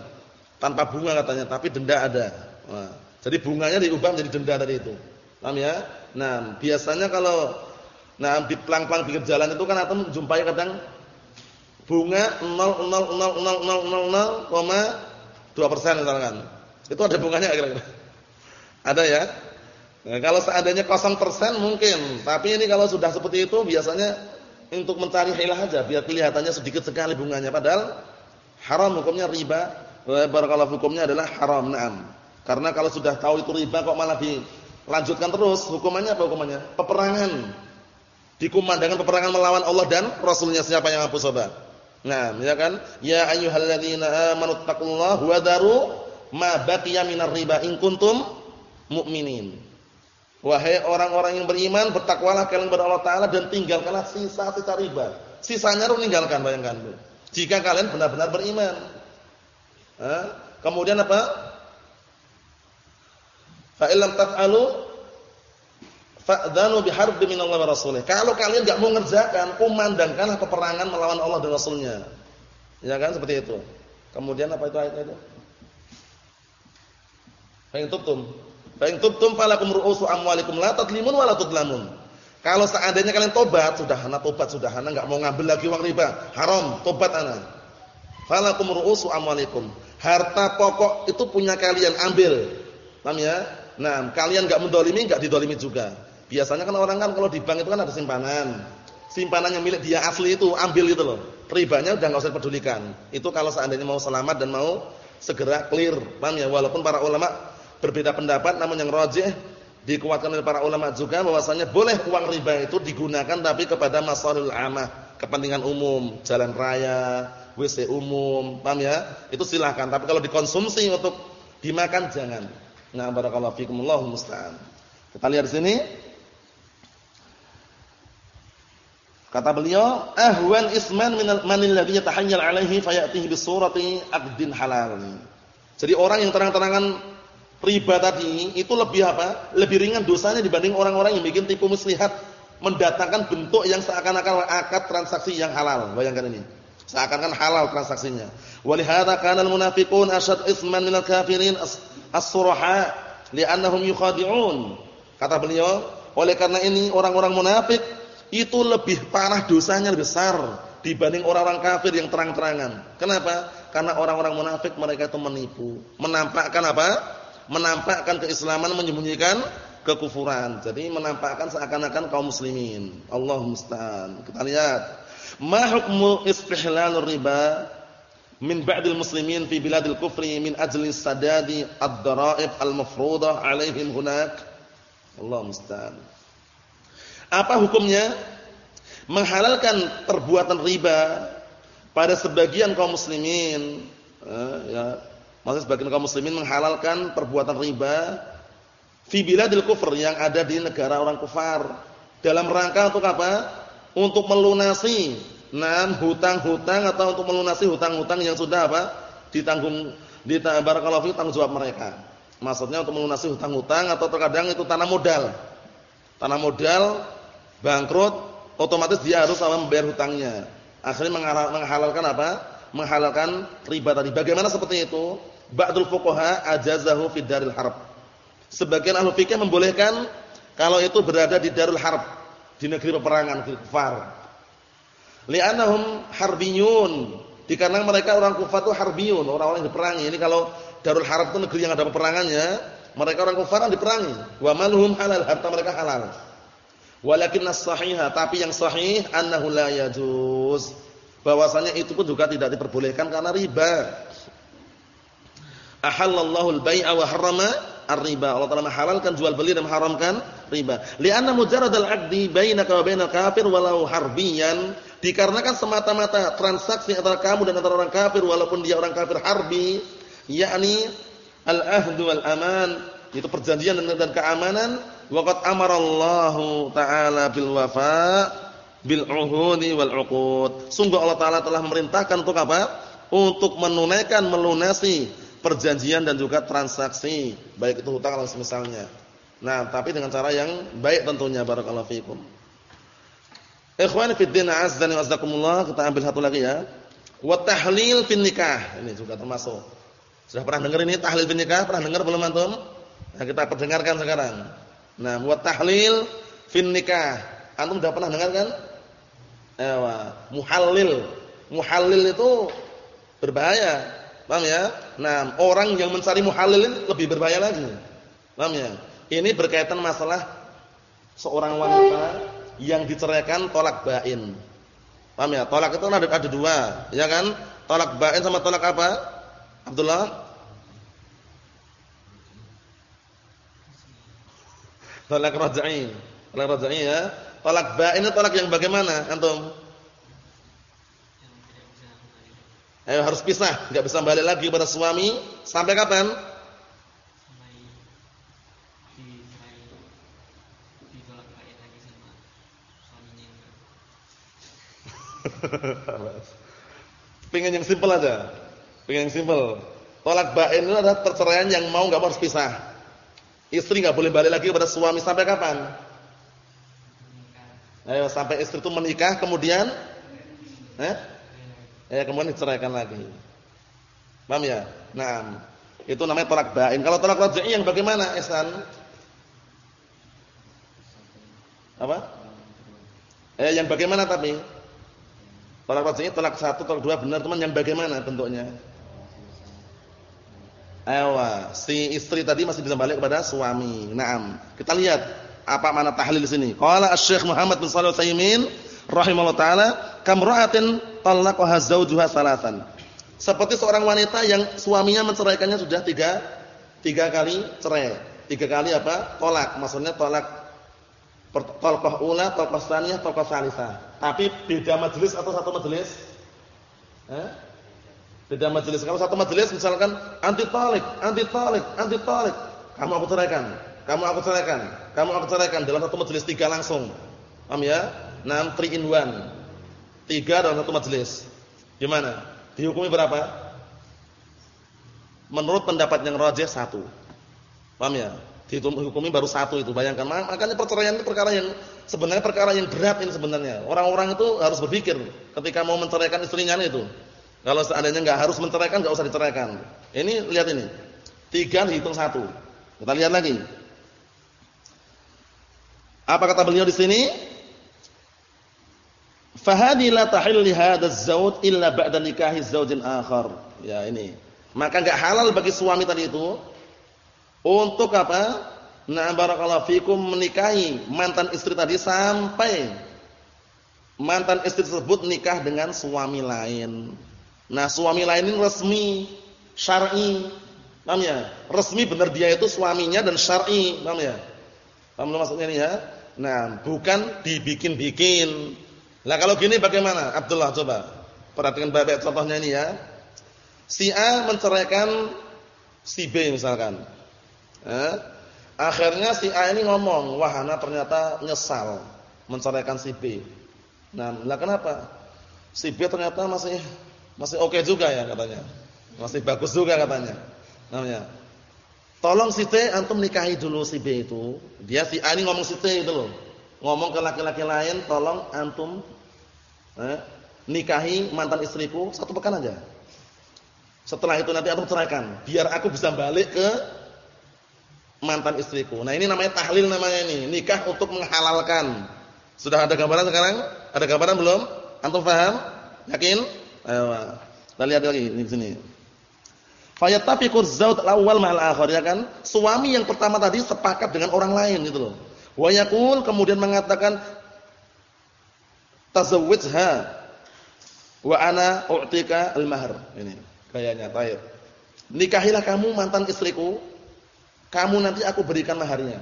S1: Tanpa bunga katanya, tapi denda ada. Nah, jadi bunganya diubah menjadi denda tadi itu. Paham ya? Nah, biasanya kalau nah di pelang-pelang pinggir jalan itu kan atau jumpai kadang bunga 0,00000,2 persen misalkan. Itu ada bunganya kira-kira. Ada ya? Nah, kalau seandainya 0 persen mungkin, tapi ini kalau sudah seperti itu biasanya untuk mencari hilah aja biar kelihatannya sedikit sekali bunganya padahal haram hukumnya riba. Barakallahu hukumnya adalah haram. Naam. Karena kalau sudah tahu itu riba kok malah dilanjutkan terus, hukumannya apa hukumannya? Peperangan. Dikumandangkan peperangan melawan Allah dan Rasulnya siapa yang mampu sobat? Nah, ya kan? Ya ayyuhalladzina amanu taqullaha wa daru ma baqiya minar riba in kuntum mu'minin. Wahai orang-orang yang beriman, bertakwalah kalian kepada Allah taala dan tinggalkanlah sisa-sisa riba. Sisanya harus tinggalkan bayangkan. Jika kalian benar-benar beriman. Kemudian apa? Fa illam taf'alu fa'dhanu biharbin minallahi wa rasulih. Kalau kalian enggak mau ngerjakan, kumandangkanlah peperangan melawan Allah dan Rasulnya. Ya kan seperti itu. Kemudian apa itu ayatnya itu? Fa in tubtum fa tubtum falakum ru'usu amwalikum la tadlimun wa la tudlamun. Kalau seandainya kalian tobat, sudah ana tobat sudah ana enggak mau ngambil lagi uang riba, haram, tobat ana. Falakum ru'usu amwalikum. Harta pokok itu punya kalian, ambil. Paham ya? Nah, kalian enggak mendolimi, enggak didolimi juga. Biasanya kan orang kan kalau di bank itu kan ada simpanan. Simpanan yang milik dia asli itu ambil itu loh. Ribanya udah enggak usah pedulikan. Itu kalau seandainya mau selamat dan mau segera clear. Paham ya? Walaupun para ulama berbeda pendapat namun yang rajih dikuatkan oleh para ulama juga bahwasanya boleh uang riba itu digunakan tapi kepada masalahul amah, kepentingan umum, jalan raya, WC umum, paham ya? Itu silahkan. Tapi kalau dikonsumsi untuk dimakan jangan. Nah, barakallahu fikum Allahu musta'an. Kita lihat di sini. Kata beliau, ahwan isman man alladhi yatahayyal alaihi fayatihi bi surati aqdin halal. Jadi orang yang terang-terangan riba tadi itu lebih apa? Lebih ringan dosanya dibanding orang-orang yang bikin tipu muslihat mendatangkan bentuk yang seakan-akan akad transaksi yang halal. Bayangkan ini. Seakan-akan halal transaksinya. Walihada kana al-munafiqun ashad isman minal kafirin as-suraha li'annahum yukhadi'un. Kata beliau, oleh karena ini orang-orang munafik itu lebih parah dosanya lebih besar dibanding orang-orang kafir yang terang-terangan. Kenapa? Karena orang-orang munafik mereka itu menipu, menampakkan apa? Menampakkan keislaman menyembunyikan kekufuran. Jadi menampakkan seakan-akan kaum muslimin. Allah musta'an. Kita lihat, ma hukmu istihlalur riba min ba'dil muslimin fi biladil kufri min ajli sadadi ad-dara'ib al-mafruḍah 'alaihim hunak. Allah musta'an. Apa hukumnya menghalalkan perbuatan riba pada sebagian kaum muslimin eh, ya maksud sebagian kaum muslimin menghalalkan perbuatan riba fi biladil kufr yang ada di negara orang kufar dalam rangka untuk apa? Untuk melunasi Nah, hutang-hutang atau untuk melunasi hutang-hutang yang sudah apa? ditanggung di barakallahu fi tanggung jawab mereka. Maksudnya untuk melunasi hutang-hutang atau terkadang itu tanah modal. Tanah modal bangkrut, otomatis dia harus apa membayar hutangnya. Akhirnya menghalalkan apa? Menghalalkan riba tadi. Bagaimana seperti itu? Ba'dul fuqaha ajazahu fid daril harb. Sebagian ahli fikih membolehkan kalau itu berada di darul harb, di negeri peperangan, di kufar. Li'annahum harbiyun. Dikarenakan mereka orang kufar itu harbiyun, orang-orang yang diperangi. Ini kalau Darul Harb itu negeri yang ada peperangannya, mereka orang kufar yang diperangi. Wa malhum halal, harta mereka halal. Walakin as-sahihah, tapi yang sahih annahu la yajuz. Bahwasanya itu pun juga tidak diperbolehkan karena riba. Ahallallahu al-bai'a wa harrama ar-riba. Allah Taala menghalalkan jual beli dan mengharamkan riba. Li'anna mujarrad al-'aqdi bainaka wa bainal kafir walau harbiyan dikarenakan semata-mata transaksi antara kamu dan antara orang kafir walaupun dia orang kafir harbi, yakni al-ahdu wal aman, itu perjanjian dan, dan keamanan. Waqad amarallahu ta'ala bil wafa bil uhudi wal uqud. Sungguh Allah taala telah memerintahkan untuk apa? Untuk menunaikan melunasi perjanjian dan juga transaksi, baik itu hutang atau semisalnya. Nah, tapi dengan cara yang baik tentunya barakallahu fikum. Ikhwan fi din azza wa jazakumullah, kita ambil satu lagi ya. Wa tahlil fin nikah. Ini juga termasuk. Sudah pernah dengar ini tahlil fin nikah? Pernah dengar belum antum? Nah, kita perdengarkan sekarang. Nah, wa tahlil fin nikah. Antum sudah pernah dengar kan? Ewa, muhallil. Muhallil itu berbahaya. Paham ya? Nah, orang yang mencari muhallil lebih berbahaya lagi. Paham ya? Ini berkaitan masalah seorang wanita yang diceraikan tolak bain. Paham ya? Tolak itu ada, ada dua, ya kan? Tolak bain sama tolak apa? Abdullah? Tolak raj'i. Tolak raj'i ya. Tolak bain itu tolak yang bagaimana, antum? Ayo harus pisah, enggak bisa balik lagi pada suami sampai kapan? [laughs] Pengen yang simpel aja. Pengen yang simpel. Tolak bain itu adalah perceraian yang mau enggak harus pisah. Istri enggak boleh balik lagi kepada suami sampai kapan? Ayo sampai istri itu menikah kemudian eh? Eh kemudian diceraikan lagi. Paham ya? Nah, itu namanya tolak bain. Kalau tolak raj'i yang bagaimana, Ihsan? Apa? Eh yang bagaimana tapi? Tolak raj'i tolak satu, tolak dua benar teman yang bagaimana bentuknya? Ewa, si istri tadi masih bisa balik kepada suami. Naam. Kita lihat apa mana tahlil di sini. Qala Asy-Syaikh Muhammad bin Shalih Al-Utsaimin rahimahullah taala, kamra'atin talaqaha zawjuha salatan. Seperti seorang wanita yang suaminya menceraikannya sudah tiga, tiga kali cerai. Tiga kali apa? Tolak. Maksudnya tolak Tolkoh ula, tolkoh saniyah, tolkoh salisa. Tapi beda majelis atau satu majelis? Eh? Beda majelis. Kalau satu majelis misalkan anti talik, anti talik, anti talik. Kamu aku ceraikan, kamu aku ceraikan, kamu aku ceraikan dalam satu majelis tiga langsung. Paham ya? Nah, three in one. Tiga dalam satu majelis. Gimana? Dihukumi berapa? Menurut pendapat yang rajih satu. Paham ya? dihukumi baru satu itu bayangkan makanya perceraian itu perkara yang sebenarnya perkara yang berat ini sebenarnya orang-orang itu harus berpikir ketika mau menceraikan istrinya itu kalau seandainya nggak harus menceraikan nggak usah diceraikan ini lihat ini tiga dihitung satu kita lihat lagi apa kata beliau di sini fahadi la tahil li hadzal illa ba'da nikahi zawjin akhar ya ini maka nggak halal bagi suami tadi itu untuk apa? Nah, barakallahu fikum menikahi mantan istri tadi sampai mantan istri tersebut nikah dengan suami lain. Nah, suami lain ini resmi, syar'i. Paham ya? Resmi benar dia itu suaminya dan syar'i, paham ya? Paham maksudnya ini ya? Nah, bukan dibikin-bikin. Lah kalau gini bagaimana? Abdullah coba. Perhatikan baik-baik contohnya ini ya. Si A menceraikan si B misalkan. Eh? Akhirnya si A ini ngomong, wahana ternyata nyesal menceraikan si B. Nah, lah kenapa? Si B ternyata masih masih oke okay juga ya katanya. Masih bagus juga katanya. Namanya. Tolong si T antum nikahi dulu si B itu. Dia si A ini ngomong si T itu loh. Ngomong ke laki-laki lain, tolong antum eh, nikahi mantan istriku satu pekan aja. Setelah itu nanti antum ceraikan, biar aku bisa balik ke mantan istriku. Nah, ini namanya tahlil namanya ini, nikah untuk menghalalkan. Sudah ada gambaran sekarang? Ada gambaran belum? Antum paham? Yakin? Ayo. Kita lihat lagi di sini. Fayatafiqu az-zawj al-awwal akhar ya kan? Suami yang pertama tadi sepakat dengan orang lain gitu loh. Wa yaqul kemudian mengatakan tazawwijha wa ana u'tika al-mahr. Ini kayaknya baik. Nikahilah kamu mantan istriku kamu nanti aku berikan maharnya.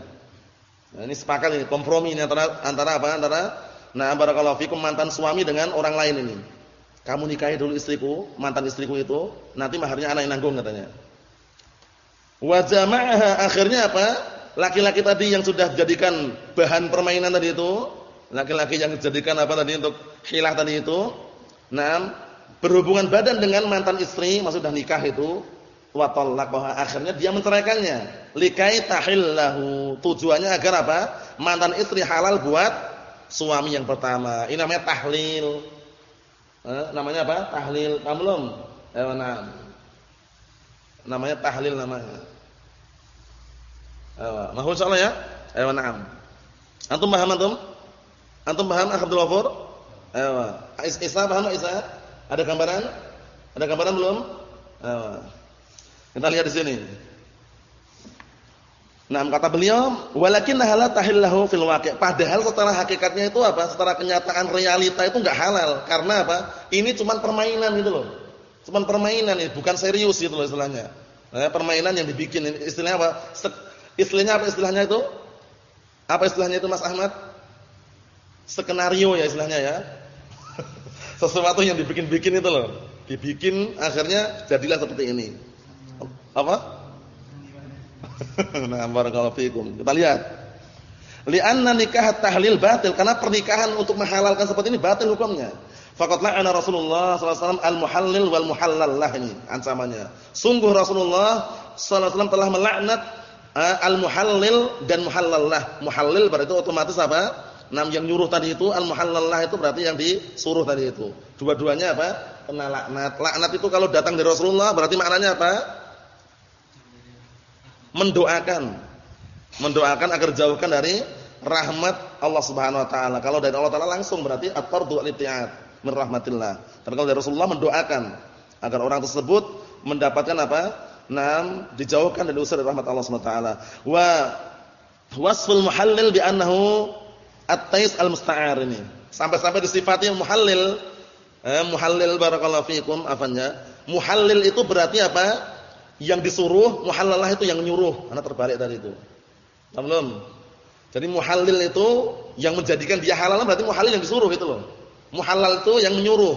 S1: Nah, ini sepakat ini kompromi ini antara antara apa? Antara nah barakallahu fikum mantan suami dengan orang lain ini. Kamu nikahi dulu istriku, mantan istriku itu, nanti maharnya anak yang nanggung katanya. Wa jama'aha akhirnya apa? Laki-laki tadi yang sudah jadikan bahan permainan tadi itu, laki-laki yang dijadikan apa tadi untuk hilah tadi itu, nah berhubungan badan dengan mantan istri, maksudnya nikah itu wa talaqaha akhirnya dia menceraikannya. Likai tahillahu tujuannya agar apa? Mantan istri halal buat suami yang pertama. Ini namanya tahlil. Eh, namanya apa? Tahlil paham belum? Eh, nah. namanya tahlil namanya eh, mahu insyaallah ya eh, na'am antum paham antum antum paham Abdul Ghafur eh, Isa paham Isa ada gambaran ada gambaran belum eh, kita lihat di sini. Nah, kata beliau, walakin halal tahillahu fil waqi'. Padahal setelah hakikatnya itu apa? Setelah kenyataan realita itu enggak halal. Karena apa? Ini cuma permainan gitu loh. Cuma permainan ini, bukan serius gitu loh istilahnya. Nah, permainan yang dibikin istilahnya apa? Istilahnya apa istilahnya itu? Apa istilahnya itu Mas Ahmad? Skenario ya istilahnya ya. [laughs] Sesuatu yang dibikin-bikin itu loh. Dibikin akhirnya jadilah seperti ini. Apa? [laughs] nah, barakallahu fikum. Kita lihat. Li'anna nikah tahlil batil karena pernikahan untuk menghalalkan seperti ini batil hukumnya. Faqad la'ana Rasulullah sallallahu alaihi wasallam al-muhallil wal muhallal lah ini ancamannya. Sungguh Rasulullah sallallahu alaihi wasallam telah melaknat al-muhallil dan muhallal lah. Muhallil berarti otomatis apa? Nam yang nyuruh tadi itu al-muhallal lah itu berarti yang disuruh tadi itu. Dua-duanya apa? Kena laknat. Laknat itu kalau datang dari Rasulullah berarti maknanya apa? mendoakan mendoakan agar jauhkan dari rahmat Allah Subhanahu wa taala. Kalau dari Allah taala langsung berarti at-tardu al-ibtiad min rahmatillah. Dan kalau dari Rasulullah mendoakan agar orang tersebut mendapatkan apa? Nam dijauhkan dari usir rahmat Allah Subhanahu wa taala. Wa wasful muhallil bi annahu at-tais al-musta'ar ini. Sampai-sampai disifati muhallil eh, muhallil barakallahu fikum afanya. Muhallil itu berarti apa? yang disuruh, muhallalah itu yang nyuruh. Anak terbalik tadi itu. Belum. Jadi muhallil itu yang menjadikan dia halal berarti muhallil yang disuruh itu loh. Muhallal itu yang menyuruh.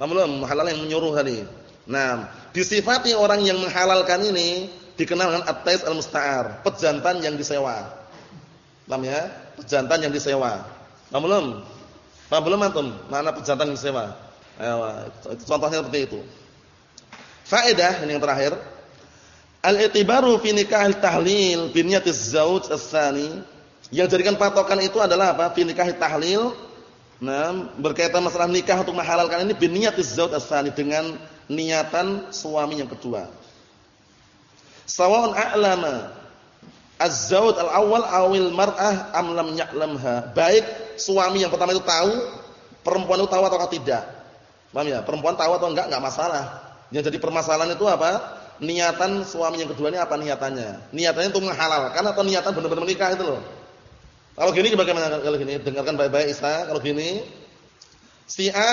S1: Belum, muhallal yang menyuruh tadi. Nah, disifati orang yang menghalalkan ini dikenal dengan at-tais al-musta'ar, pejantan yang disewa. Paham ya? Pejantan yang disewa. Paham belum? Paham belum antum? Mana pejantan yang disewa? Ayo, contohnya seperti itu. Faedah ini yang terakhir. Al-i'tibaru fi nikahil tahlil bi niyatiz zauj ats-tsani. Yang jadikan patokan itu adalah apa? Fi nikahil tahlil. Nah, berkaitan masalah nikah untuk menghalalkan ini bi niyatiz zauj ats-tsani dengan niatan suami yang kedua. Sawa'un a'lama az-zauj al-awwal awil mar'ah am lam ya'lamha. Baik suami yang pertama itu tahu, perempuan itu tahu atau tidak. Paham ya? Perempuan tahu atau enggak enggak masalah. Yang jadi permasalahan itu apa? niatan suami yang kedua ini apa niatannya? Niatannya untuk menghalalkan atau niatan benar-benar menikah itu loh. Kalau gini bagaimana kalau gini? Dengarkan baik-baik Isa, kalau gini si A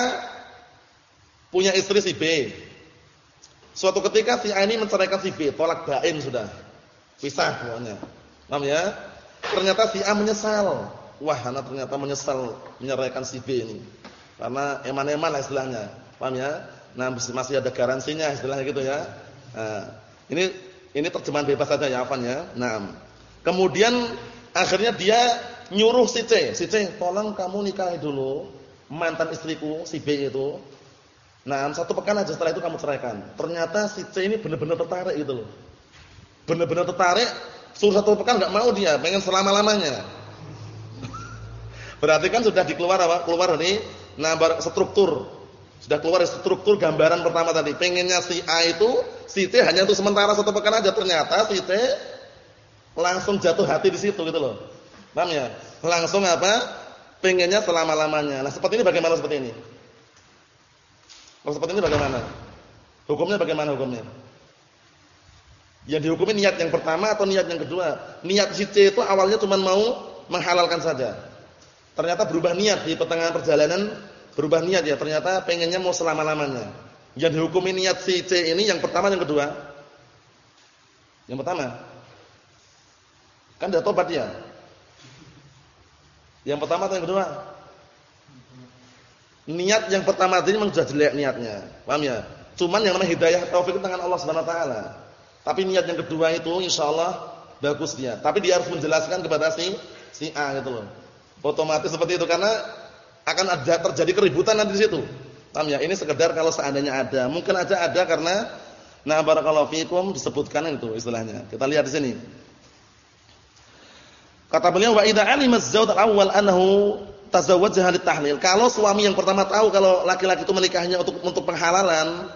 S1: punya istri si B. Suatu ketika si A ini menceraikan si B, tolak bain sudah. Pisah semuanya. Paham ya? Ternyata si A menyesal. Wah, anak ternyata menyesal menyeraikan si B ini. Karena eman-eman lah istilahnya. Paham ya? Nah, masih ada garansinya istilahnya gitu ya. Nah, ini ini terjemahan bebas saja ya Afan ya. Nah, kemudian akhirnya dia nyuruh si C, si C, tolong kamu nikahi dulu mantan istriku si B itu. Nah, satu pekan aja setelah itu kamu ceraikan. Ternyata si C ini benar-benar tertarik gitu loh. Benar-benar tertarik, suruh satu pekan enggak mau dia, pengen selama-lamanya. [laughs] Berarti kan sudah dikeluar apa? Keluar dari nah struktur sudah keluar struktur gambaran pertama tadi. Pengennya si A itu, si T hanya untuk sementara satu pekan aja. Ternyata si T langsung jatuh hati di situ gitu loh. Paham ya? Langsung apa? Pengennya selama-lamanya. Nah, seperti ini bagaimana seperti ini? Kalau seperti ini bagaimana? Hukumnya bagaimana hukumnya? Yang dihukumi niat yang pertama atau niat yang kedua? Niat si C itu awalnya cuma mau menghalalkan saja. Ternyata berubah niat di pertengahan perjalanan berubah niat ya ternyata pengennya mau selama-lamanya. Yang dihukumi niat si C ini yang pertama yang kedua? Yang pertama. Kan dia tobat dia. Yang pertama atau yang kedua? Niat yang pertama tadi memang sudah jelek niatnya. Paham ya? Cuman yang namanya hidayah taufik tangan Allah Subhanahu wa taala. Tapi niat yang kedua itu insyaallah bagus dia. Tapi dia harus menjelaskan kepada si si A gitu loh. Otomatis seperti itu karena akan ada terjadi keributan nanti di situ. Paham ya? Ini sekedar kalau seandainya ada. Mungkin aja ada karena nah barakallahu fikum disebutkan itu istilahnya. Kita lihat di sini. Kata beliau wa idza alima az-zawj al-awwal annahu tazawwajaha tahlil. Kalau suami yang pertama tahu kalau laki-laki itu menikahnya untuk untuk penghalalan,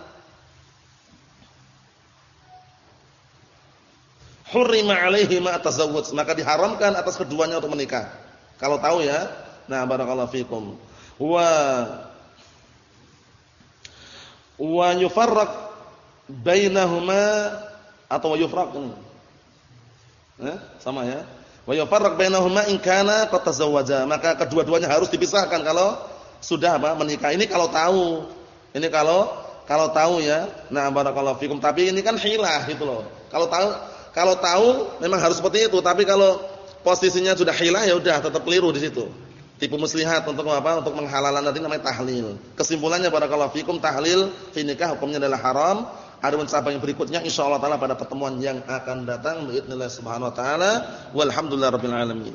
S1: hurrima alaihi ma tazawwuj, maka diharamkan atas keduanya untuk menikah. Kalau tahu ya. Nah, barakallahu fikum. Wa wa yufarraq bainahuma atau yufraq ini. Eh, sama ya. Wa yufarraq bainahuma in kana qad tazawwaja. Maka kedua-duanya harus dipisahkan kalau sudah apa? menikah. Ini kalau tahu. Ini kalau kalau tahu ya. Nah, barakallahu fikum. Tapi ini kan hilah gitu loh. Kalau tahu kalau tahu memang harus seperti itu, tapi kalau posisinya sudah hilah ya udah tetap keliru di situ. Tipu muslihat untuk apa? Untuk menghalalan nanti namanya tahlil. Kesimpulannya barakallahu fikum tahlil fi nikah hukumnya adalah haram ada cabang yang berikutnya insyaallah taala pada pertemuan yang akan datang باذن subhanahu wa taala walhamdulillahirabbil alamin